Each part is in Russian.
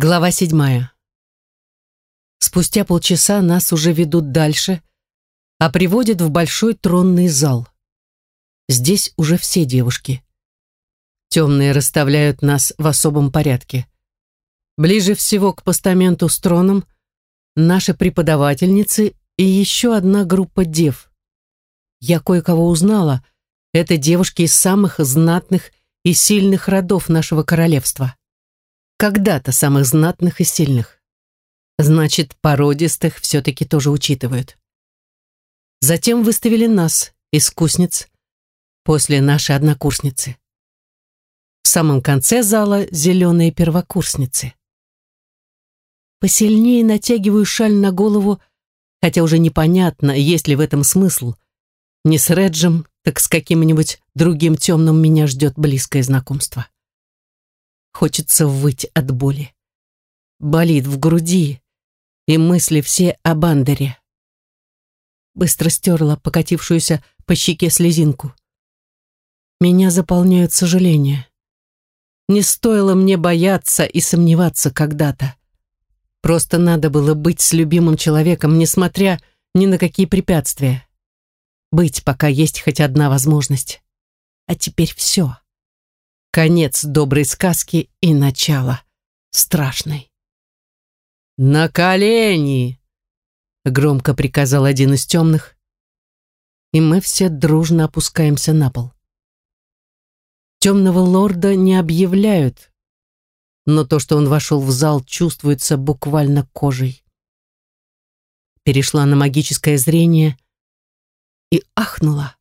Глава седьмая. Спустя полчаса нас уже ведут дальше, а приводят в большой тронный зал. Здесь уже все девушки. Темные расставляют нас в особом порядке. Ближе всего к постаменту с троном наши преподавательницы и еще одна группа дев. Я кое-кого узнала. Это девушки из самых знатных и сильных родов нашего королевства когда-то самых знатных и сильных. Значит, породистых все-таки тоже учитывают. Затем выставили нас, искусниц, после нашей однокурсницы. В самом конце зала зеленые первокурсницы. Посильнее натягиваю шаль на голову, хотя уже непонятно, есть ли в этом смысл. Не с Реджем, так с каким-нибудь другим темным меня ждет близкое знакомство. Хочется выть от боли. Болит в груди, и мысли все о Бандере. Быстро стерла покатившуюся по щеке слезинку. Меня заполняют сожаления. Не стоило мне бояться и сомневаться когда-то. Просто надо было быть с любимым человеком, несмотря ни на какие препятствия. Быть, пока есть хоть одна возможность. А теперь все. Конец доброй сказки и начало страшной. «На колени!» — громко приказал один из темных, и мы все дружно опускаемся на пол. Темного лорда не объявляют, но то, что он вошел в зал, чувствуется буквально кожей. Перешла на магическое зрение и ахнула.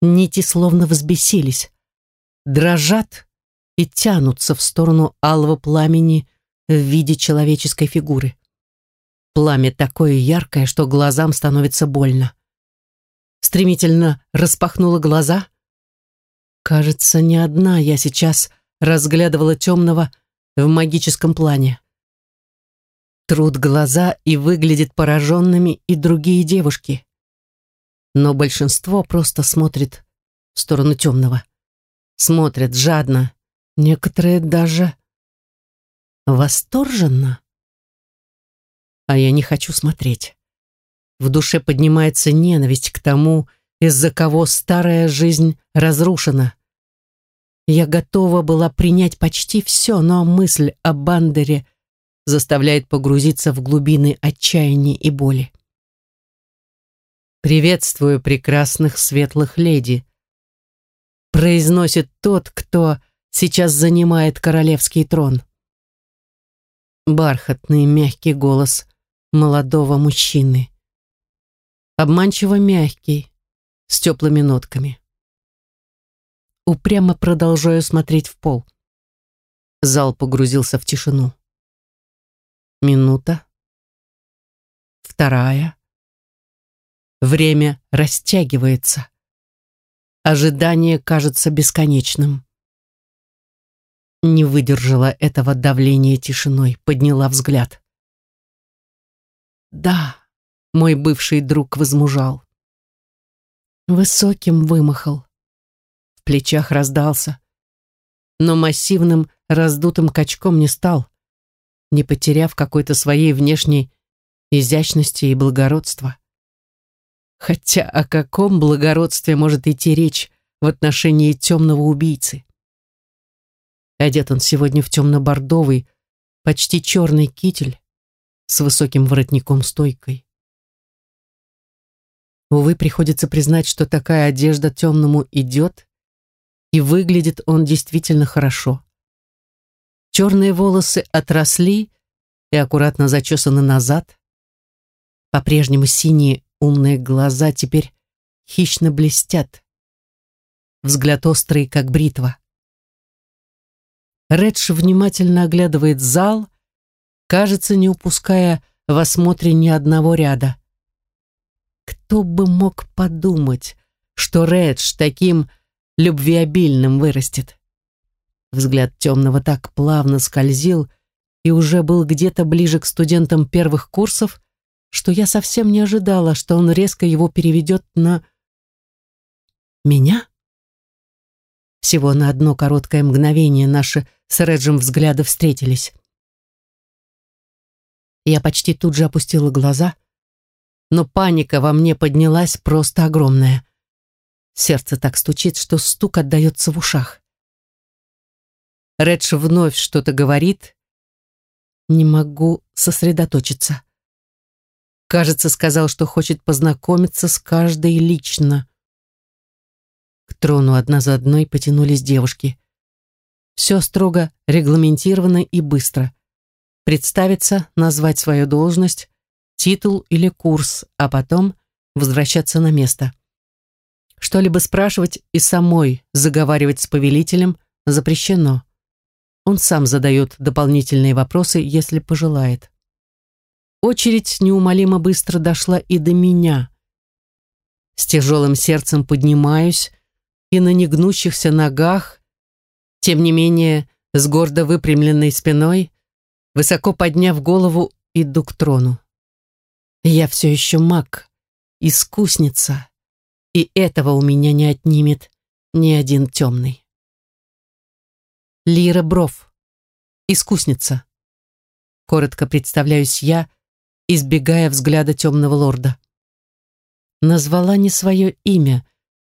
Нити словно взбесились дрожат и тянутся в сторону алого пламени в виде человеческой фигуры. Пламя такое яркое, что глазам становится больно. Стремительно распахнула глаза. Кажется, не одна я сейчас разглядывала темного в магическом плане. Труд глаза и выглядят пораженными и другие девушки. Но большинство просто смотрит в сторону темного смотрят жадно, некоторые даже восторженно. А я не хочу смотреть. В душе поднимается ненависть к тому, из-за кого старая жизнь разрушена. Я готова была принять почти все, но мысль о Бандере заставляет погрузиться в глубины отчаяния и боли. «Приветствую прекрасных светлых леди», произносит тот, кто сейчас занимает королевский трон. Бархатный мягкий голос молодого мужчины. Обманчиво мягкий, с теплыми нотками. Упрямо продолжаю смотреть в пол. Зал погрузился в тишину. Минута. Вторая. Время растягивается. Ожидание кажется бесконечным. Не выдержала этого давления тишиной, подняла взгляд. Да, мой бывший друг возмужал. Высоким вымахал. В плечах раздался. Но массивным раздутым качком не стал, не потеряв какой-то своей внешней изящности и благородства. Хотя о каком благородстве может идти речь в отношении темного убийцы? Одет он сегодня в темно-бордовый, почти черный китель с высоким воротником-стойкой. Увы, приходится признать, что такая одежда темному идет, и выглядит он действительно хорошо. Черные волосы отросли и аккуратно зачесаны назад. По-прежнему синие Умные глаза теперь хищно блестят. Взгляд острый, как бритва. Редж внимательно оглядывает зал, кажется, не упуская в осмотре ни одного ряда. Кто бы мог подумать, что Редж таким любвеобильным вырастет? Взгляд темного так плавно скользил и уже был где-то ближе к студентам первых курсов, что я совсем не ожидала, что он резко его переведет на... Меня? Всего на одно короткое мгновение наши с Реджем взгляды встретились. Я почти тут же опустила глаза, но паника во мне поднялась просто огромная. Сердце так стучит, что стук отдается в ушах. Редж вновь что-то говорит. Не могу сосредоточиться. Кажется, сказал, что хочет познакомиться с каждой лично. К трону одна за одной потянулись девушки. Все строго регламентировано и быстро. Представиться, назвать свою должность, титул или курс, а потом возвращаться на место. Что-либо спрашивать и самой заговаривать с повелителем запрещено. Он сам задает дополнительные вопросы, если пожелает. Очередь неумолимо быстро дошла и до меня. С тяжелым сердцем поднимаюсь и на негнущихся ногах, тем не менее, с гордо выпрямленной спиной, высоко подняв голову, иду к трону. Я все еще маг, искусница, и этого у меня не отнимет ни один темный. Лира Бров, искусница. Коротко представляюсь я, избегая взгляда темного лорда. Назвала не свое имя,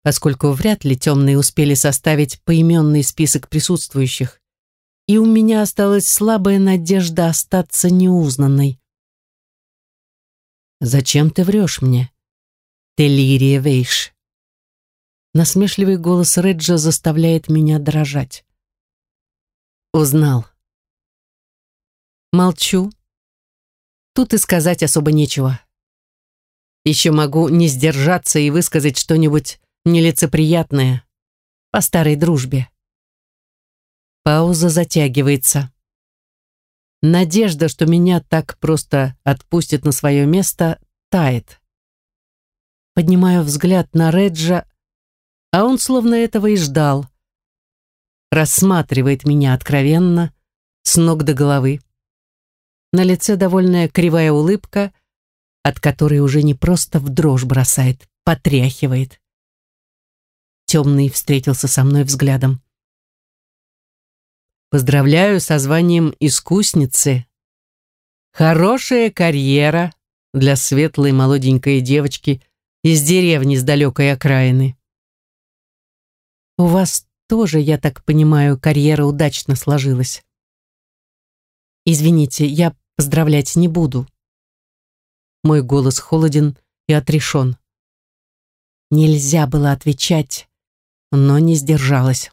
поскольку вряд ли темные успели составить поименный список присутствующих, и у меня осталась слабая надежда остаться неузнанной. «Зачем ты врешь мне?» «Телирия Вейш». Насмешливый голос Реджа заставляет меня дрожать. «Узнал». Молчу. Тут и сказать особо нечего. Еще могу не сдержаться и высказать что-нибудь нелицеприятное по старой дружбе. Пауза затягивается. Надежда, что меня так просто отпустят на свое место, тает. Поднимаю взгляд на Реджа, а он словно этого и ждал. Рассматривает меня откровенно, с ног до головы. На лице довольная кривая улыбка, от которой уже не просто в дрожь бросает, потряхивает. Темный встретился со мной взглядом. Поздравляю со званием искусницы. Хорошая карьера для светлой молоденькой девочки из деревни с далекой окраины. У вас тоже, я так понимаю, карьера удачно сложилась. Извините, я поздравлять не буду. Мой голос холоден и отрешен. Нельзя было отвечать, но не сдержалась.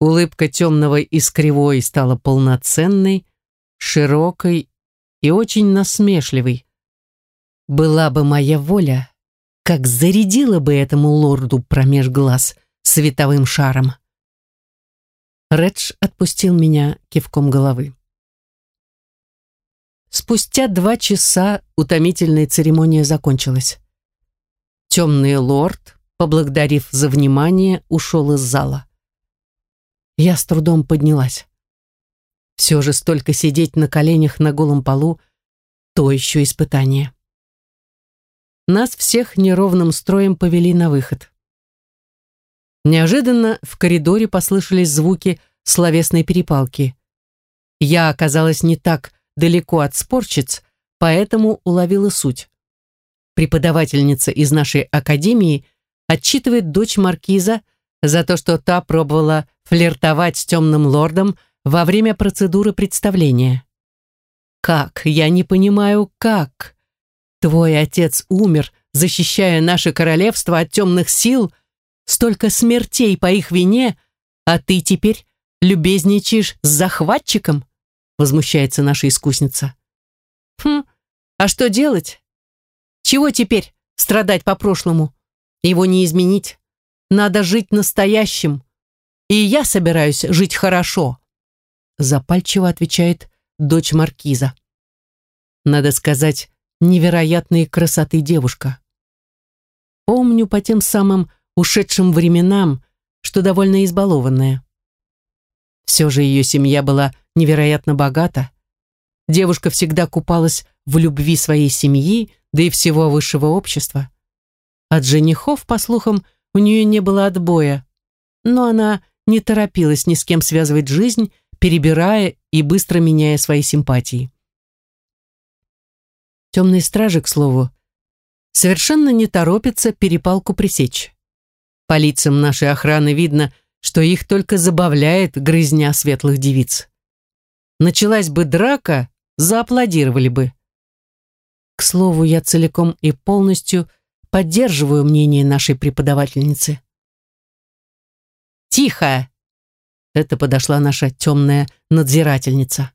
Улыбка темного и кривой стала полноценной, широкой и очень насмешливой. Была бы моя воля, как зарядила бы этому лорду промеж глаз световым шаром. Редж отпустил меня кивком головы. Спустя два часа утомительная церемония закончилась. Темный лорд, поблагодарив за внимание, ушел из зала. Я с трудом поднялась. Все же столько сидеть на коленях на голом полу — то еще испытание. Нас всех неровным строем повели на выход. Неожиданно в коридоре послышались звуки словесной перепалки. Я оказалась не так далеко от спорщиц, поэтому уловила суть. Преподавательница из нашей академии отчитывает дочь маркиза за то, что та пробовала флиртовать с темным лордом во время процедуры представления. Как? Я не понимаю, как? Твой отец умер, защищая наше королевство от темных сил, столько смертей по их вине, а ты теперь любезничаешь с захватчиком? Возмущается наша искусница. Хм, а что делать? Чего теперь страдать по прошлому? Его не изменить. Надо жить настоящим. И я собираюсь жить хорошо. Запальчиво отвечает дочь маркиза. Надо сказать, невероятной красоты девушка. Помню по тем самым ушедшим временам, что довольно избалованная. Все же ее семья была невероятно богата. Девушка всегда купалась в любви своей семьи, да и всего высшего общества. От женихов, по слухам, у нее не было отбоя, но она не торопилась ни с кем связывать жизнь, перебирая и быстро меняя свои симпатии. Темные стражи, к слову, совершенно не торопятся перепалку пресечь. По лицам нашей охраны видно, что их только забавляет грызня светлых девиц. Началась бы драка, зааплодировали бы. К слову, я целиком и полностью поддерживаю мнение нашей преподавательницы. «Тихо!» Это подошла наша темная надзирательница.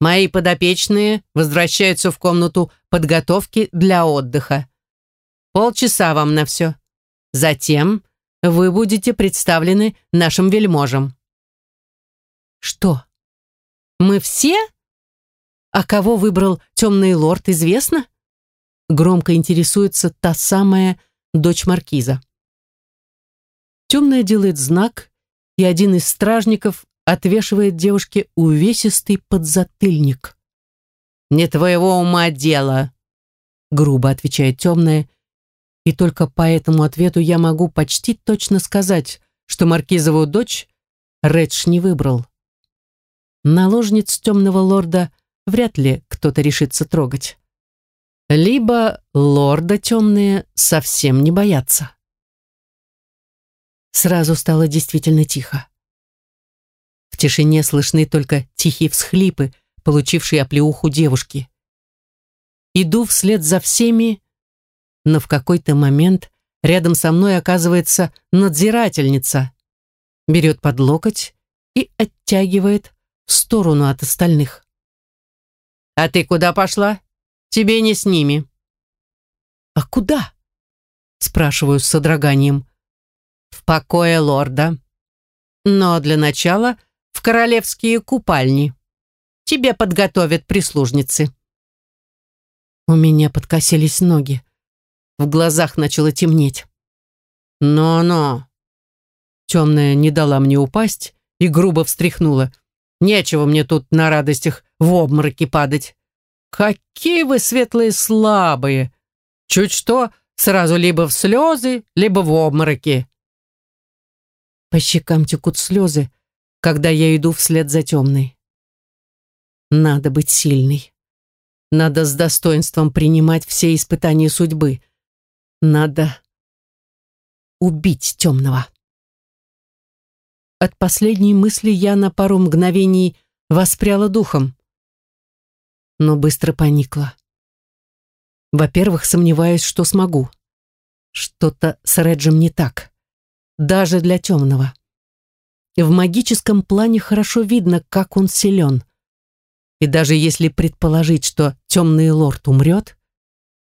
«Мои подопечные возвращаются в комнату подготовки для отдыха. Полчаса вам на все. Затем вы будете представлены нашим вельможам». «Что? Мы все? А кого выбрал темный лорд, известно?» Громко интересуется та самая дочь маркиза. Темная делает знак, и один из стражников отвешивает девушке увесистый подзатыльник. «Не твоего ума дело», — грубо отвечает темная, и только по этому ответу я могу почти точно сказать, что маркизову дочь Редж не выбрал. Наложниц темного лорда вряд ли кто-то решится трогать. Либо лорда темные совсем не боятся. Сразу стало действительно тихо. В тишине слышны только тихие всхлипы, получившие оплеуху девушки. Иду вслед за всеми, но в какой-то момент рядом со мной оказывается надзирательница, берет под локоть и оттягивает в сторону от остальных. «А ты куда пошла? Тебе не с ними». «А куда?» спрашиваю с содроганием в покое лорда. Но для начала в королевские купальни. Тебе подготовят прислужницы. У меня подкосились ноги. В глазах начало темнеть. «Но-но!» Темная не дала мне упасть и грубо встряхнула. «Нечего мне тут на радостях в обмороке падать. Какие вы светлые слабые! Чуть что, сразу либо в слезы, либо в обмороки. По щекам текут слезы, когда я иду вслед за темной. Надо быть сильной. Надо с достоинством принимать все испытания судьбы. Надо убить темного. От последней мысли я на пару мгновений воспряла духом, но быстро поникла. Во-первых, сомневаюсь, что смогу. Что-то с Реджем не так даже для темного. В магическом плане хорошо видно, как он силен. И даже если предположить, что темный лорд умрет,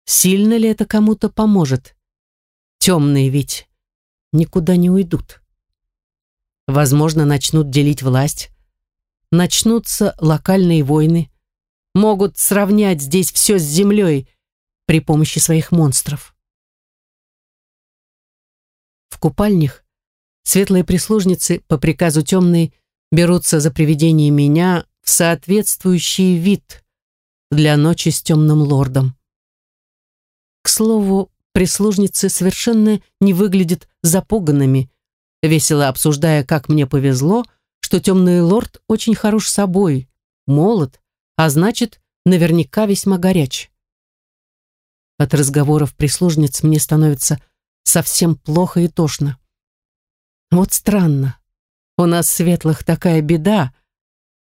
сильно ли это кому-то поможет? Темные ведь никуда не уйдут. Возможно, начнут делить власть, начнутся локальные войны, могут сравнять здесь все с землей при помощи своих монстров. В купальнях светлые прислужницы по приказу темной берутся за приведение меня в соответствующий вид для ночи с темным лордом. К слову, прислужницы совершенно не выглядят запуганными, весело обсуждая, как мне повезло, что темный лорд очень хорош собой, молод, а значит, наверняка весьма горяч. От разговоров прислужниц мне становится совсем плохо и тошно. Вот странно. У нас светлых такая беда,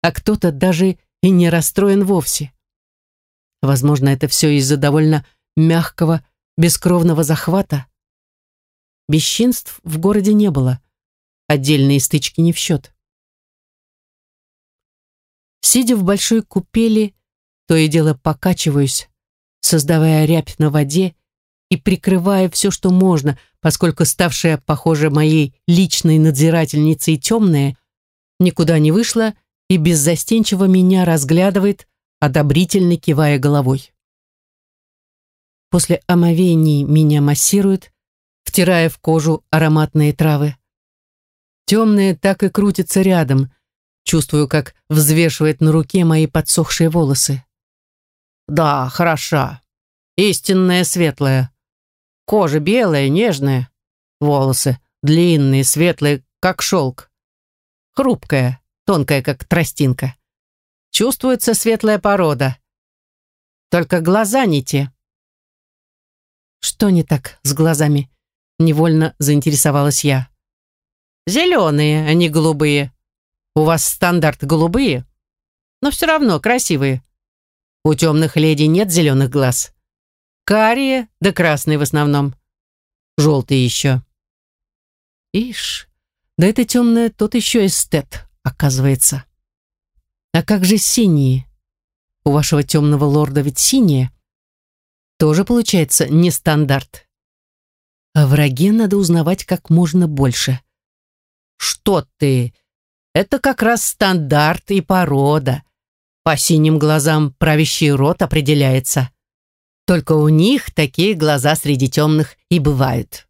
а кто-то даже и не расстроен вовсе. Возможно, это все из-за довольно мягкого, бескровного захвата. Бесчинств в городе не было. Отдельные стычки не в счет. Сидя в большой купели, то и дело покачиваюсь, создавая рябь на воде и прикрывая все, что можно, поскольку ставшая, похоже, моей личной надзирательницей темная, никуда не вышла и беззастенчиво меня разглядывает, одобрительно кивая головой. После омовений меня массируют, втирая в кожу ароматные травы. Темная так и крутится рядом, чувствую, как взвешивает на руке мои подсохшие волосы. «Да, хороша. Истинная светлая», Кожа белая, нежная. Волосы длинные, светлые, как шелк. Хрупкая, тонкая, как тростинка. Чувствуется светлая порода. Только глаза не те». «Что не так с глазами?» Невольно заинтересовалась я. «Зеленые, а не голубые. У вас стандарт голубые, но все равно красивые. У темных леди нет зеленых глаз. Карие, да красные в основном. Желтые еще». «Ишь, да это темное тот еще эстет, оказывается. А как же синие? У вашего темного лорда ведь синие. Тоже получается не стандарт. О враге надо узнавать как можно больше. Что ты? Это как раз стандарт и порода. По синим глазам правящий род определяется. Только у них такие глаза среди темных и бывают.